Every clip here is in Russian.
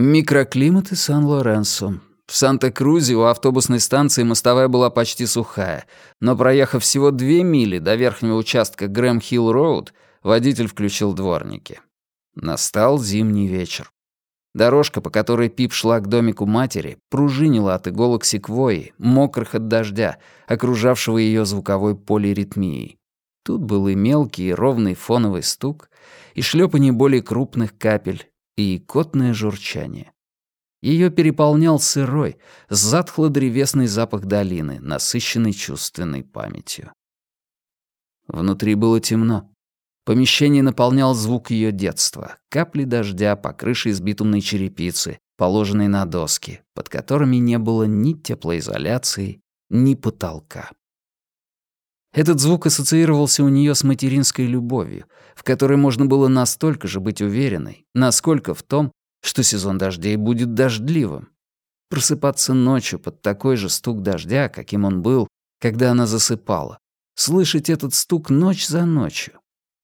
Микроклиматы Сан-Лоренсо. В Санта-Крузе у автобусной станции мостовая была почти сухая, но проехав всего две мили до верхнего участка Грэм-Хилл-Роуд, водитель включил дворники. Настал зимний вечер. Дорожка, по которой Пип шла к домику матери, пружинила от иголок секвойи, мокрых от дождя, окружавшего ее звуковой полиритмией. Тут был и мелкий, и ровный фоновый стук, и шлепание более крупных капель, и котное журчание. Ее переполнял сырой, затхло-древесный запах долины, насыщенный чувственной памятью. Внутри было темно. Помещение наполнял звук ее детства, капли дождя по крыше из битумной черепицы, положенной на доски, под которыми не было ни теплоизоляции, ни потолка. Этот звук ассоциировался у нее с материнской любовью, в которой можно было настолько же быть уверенной, насколько в том, что сезон дождей будет дождливым. Просыпаться ночью под такой же стук дождя, каким он был, когда она засыпала. Слышать этот стук ночь за ночью.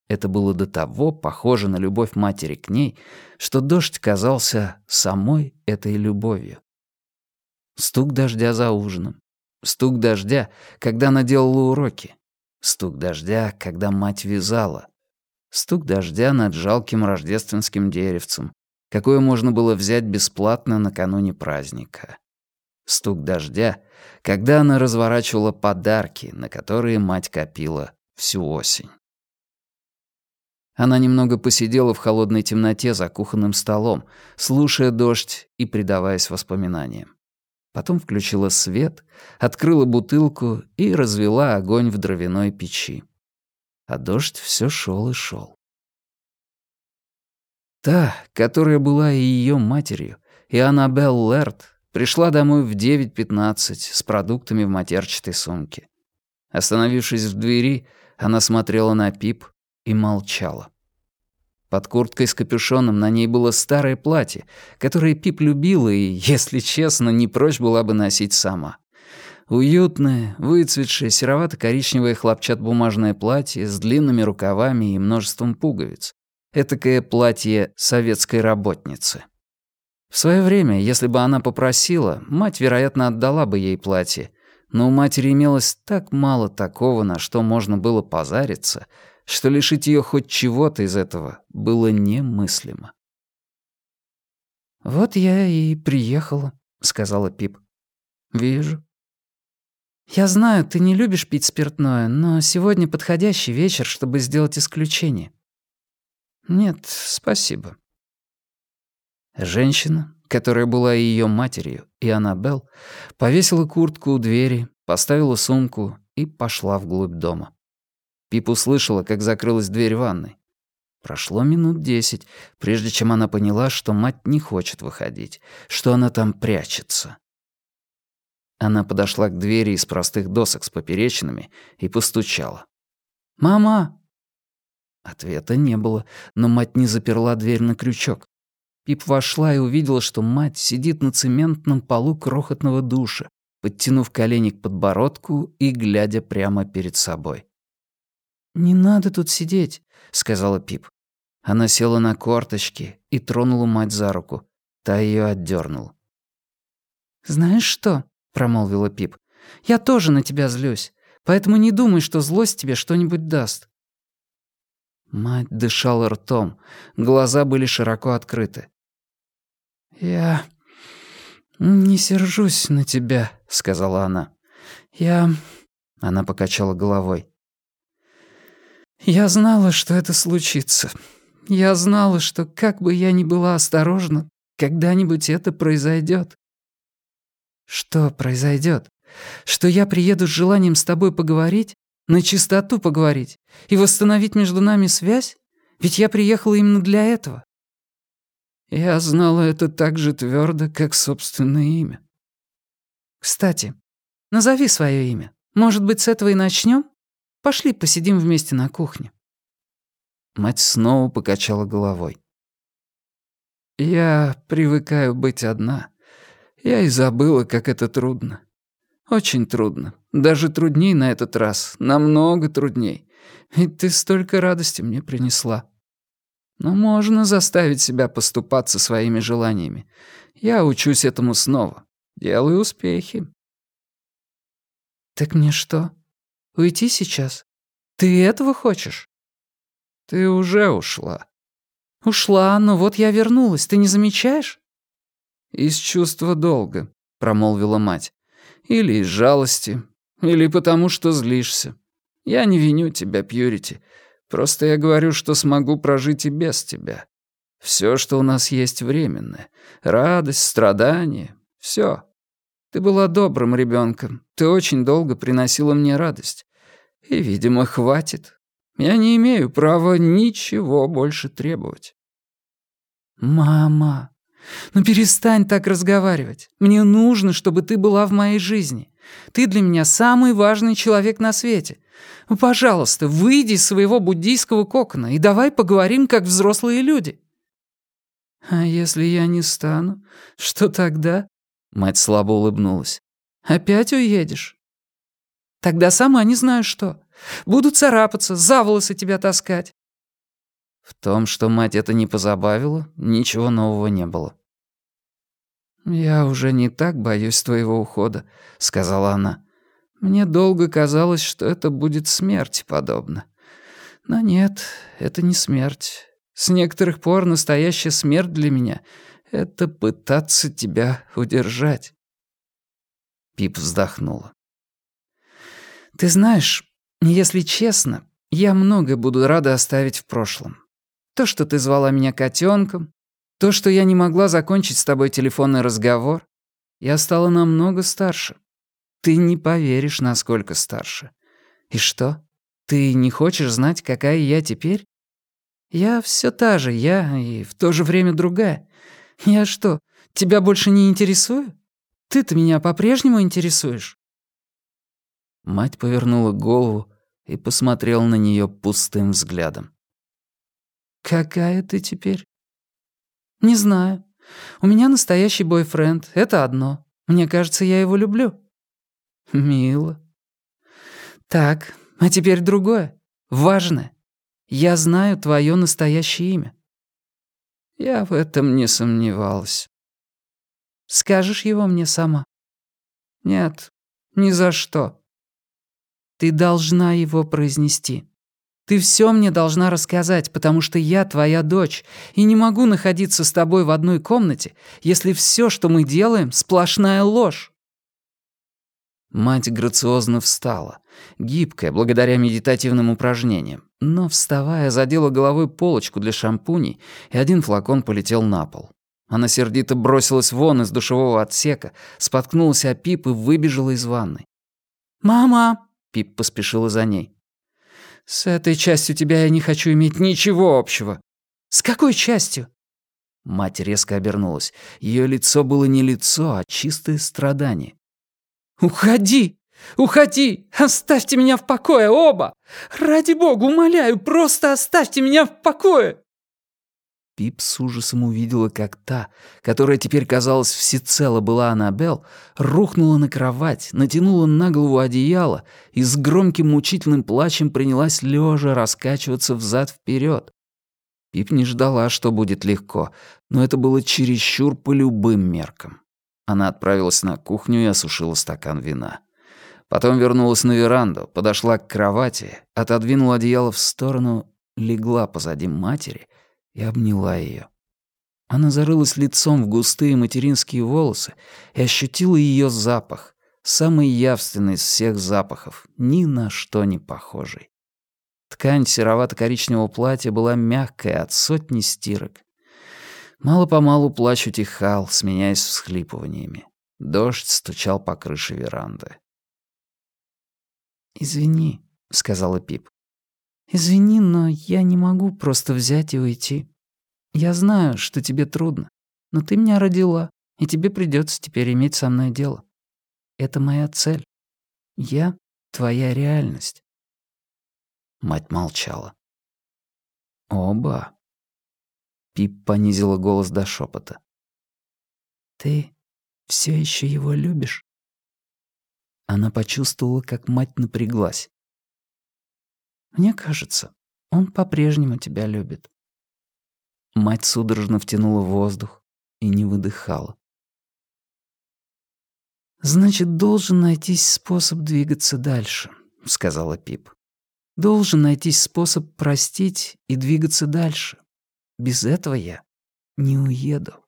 Это было до того похоже на любовь матери к ней, что дождь казался самой этой любовью. Стук дождя за ужином. Стук дождя, когда она делала уроки. Стук дождя, когда мать вязала. Стук дождя над жалким рождественским деревцем, какое можно было взять бесплатно накануне праздника. Стук дождя, когда она разворачивала подарки, на которые мать копила всю осень. Она немного посидела в холодной темноте за кухонным столом, слушая дождь и предаваясь воспоминаниям. Потом включила свет, открыла бутылку и развела огонь в дровяной печи. А дождь все шел и шел. Та, которая была и ее матерью, и Аннабелл Лерт, пришла домой в 9.15 с продуктами в матерчатой сумке. Остановившись в двери, она смотрела на Пип и молчала. Под курткой с капюшоном на ней было старое платье, которое Пип любила и, если честно, не прочь была бы носить сама. Уютное, выцветшее, серовато-коричневое хлопчат-бумажное платье с длинными рукавами и множеством пуговиц. Этакое платье советской работницы. В свое время, если бы она попросила, мать, вероятно, отдала бы ей платье, но у матери имелось так мало такого, на что можно было позариться — что лишить ее хоть чего-то из этого было немыслимо. «Вот я и приехала», — сказала Пип. «Вижу». «Я знаю, ты не любишь пить спиртное, но сегодня подходящий вечер, чтобы сделать исключение». «Нет, спасибо». Женщина, которая была и ее матерью, и Аннабелл, повесила куртку у двери, поставила сумку и пошла вглубь дома. Пип услышала, как закрылась дверь ванной. Прошло минут десять, прежде чем она поняла, что мать не хочет выходить, что она там прячется. Она подошла к двери из простых досок с поперечинами и постучала. «Мама!» Ответа не было, но мать не заперла дверь на крючок. Пип вошла и увидела, что мать сидит на цементном полу крохотного душа, подтянув колени к подбородку и глядя прямо перед собой. «Не надо тут сидеть», — сказала Пип. Она села на корточки и тронула мать за руку. Та ее отдернула. «Знаешь что?» — промолвила Пип. «Я тоже на тебя злюсь, поэтому не думай, что злость тебе что-нибудь даст». Мать дышала ртом, глаза были широко открыты. «Я не сержусь на тебя», — сказала она. «Я...» — она покачала головой. Я знала, что это случится. Я знала, что как бы я ни была осторожна, когда-нибудь это произойдет. Что произойдет? Что я приеду с желанием с тобой поговорить, на чистоту поговорить и восстановить между нами связь? Ведь я приехала именно для этого. Я знала это так же твердо, как собственное имя. Кстати, назови свое имя. Может быть, с этого и начнем? Пошли посидим вместе на кухне». Мать снова покачала головой. «Я привыкаю быть одна. Я и забыла, как это трудно. Очень трудно. Даже трудней на этот раз. Намного трудней. Ведь ты столько радости мне принесла». Но можно заставить себя поступаться своими желаниями. Я учусь этому снова. Делаю успехи. «Так мне что, уйти сейчас? Ты этого хочешь?» «Ты уже ушла». «Ушла, но вот я вернулась, ты не замечаешь?» «Из чувства долга», — промолвила мать. «Или из жалости, или потому что злишься. Я не виню тебя, Пьюрити. Просто я говорю, что смогу прожить и без тебя. Все, что у нас есть временное. Радость, страдания. Все. Ты была добрым ребенком. Ты очень долго приносила мне радость. И, видимо, хватит. Я не имею права ничего больше требовать. «Мама, ну перестань так разговаривать. Мне нужно, чтобы ты была в моей жизни. Ты для меня самый важный человек на свете. Ну, пожалуйста, выйди из своего буддийского кокона и давай поговорим, как взрослые люди». «А если я не стану, что тогда?» Мать слабо улыбнулась. «Опять уедешь?» «Тогда сама не знаю что. Буду царапаться, за волосы тебя таскать». В том, что мать это не позабавила, ничего нового не было. «Я уже не так боюсь твоего ухода», — сказала она. «Мне долго казалось, что это будет смерть подобно. Но нет, это не смерть. С некоторых пор настоящая смерть для меня — это пытаться тебя удержать». Пип вздохнула. «Ты знаешь, если честно, я многое буду рада оставить в прошлом. То, что ты звала меня котенком, то, что я не могла закончить с тобой телефонный разговор, я стала намного старше. Ты не поверишь, насколько старше. И что? Ты не хочешь знать, какая я теперь? Я все та же, я и в то же время другая. Я что, тебя больше не интересую? Ты-то меня по-прежнему интересуешь?» Мать повернула голову и посмотрела на нее пустым взглядом. «Какая ты теперь?» «Не знаю. У меня настоящий бойфренд. Это одно. Мне кажется, я его люблю». «Мило». «Так, а теперь другое. Важное. Я знаю твое настоящее имя». «Я в этом не сомневалась». «Скажешь его мне сама?» «Нет, ни за что». «Ты должна его произнести». Ты все мне должна рассказать, потому что я твоя дочь, и не могу находиться с тобой в одной комнате, если все, что мы делаем, сплошная ложь». Мать грациозно встала, гибкая, благодаря медитативным упражнениям, но, вставая, задела головой полочку для шампуней, и один флакон полетел на пол. Она сердито бросилась вон из душевого отсека, споткнулась о Пип и выбежала из ванной. «Мама!» — Пип поспешила за ней. «С этой частью тебя я не хочу иметь ничего общего». «С какой частью?» Мать резко обернулась. Ее лицо было не лицо, а чистое страдание. «Уходи! Уходи! Оставьте меня в покое, оба! Ради бога, умоляю, просто оставьте меня в покое!» Пип с ужасом увидела, как та, которая теперь, казалось, всецело была Аннабелл, рухнула на кровать, натянула на голову одеяло и с громким мучительным плачем принялась лежа раскачиваться взад вперед. Пип не ждала, что будет легко, но это было чересчур по любым меркам. Она отправилась на кухню и осушила стакан вина. Потом вернулась на веранду, подошла к кровати, отодвинула одеяло в сторону, легла позади матери — и обняла ее. Она зарылась лицом в густые материнские волосы и ощутила ее запах, самый явственный из всех запахов, ни на что не похожий. Ткань серовато-коричневого платья была мягкая от сотни стирок. Мало-помалу плач утихал, сменяясь всхлипываниями. Дождь стучал по крыше веранды. «Извини», — сказала Пип. «Извини, но я не могу просто взять и уйти. Я знаю, что тебе трудно, но ты меня родила, и тебе придется теперь иметь со мной дело. Это моя цель. Я — твоя реальность». Мать молчала. «Оба». Пип понизила голос до шепота. «Ты все еще его любишь?» Она почувствовала, как мать напряглась. Мне кажется, он по-прежнему тебя любит. Мать судорожно втянула воздух и не выдыхала. «Значит, должен найтись способ двигаться дальше», — сказала Пип. «Должен найтись способ простить и двигаться дальше. Без этого я не уеду».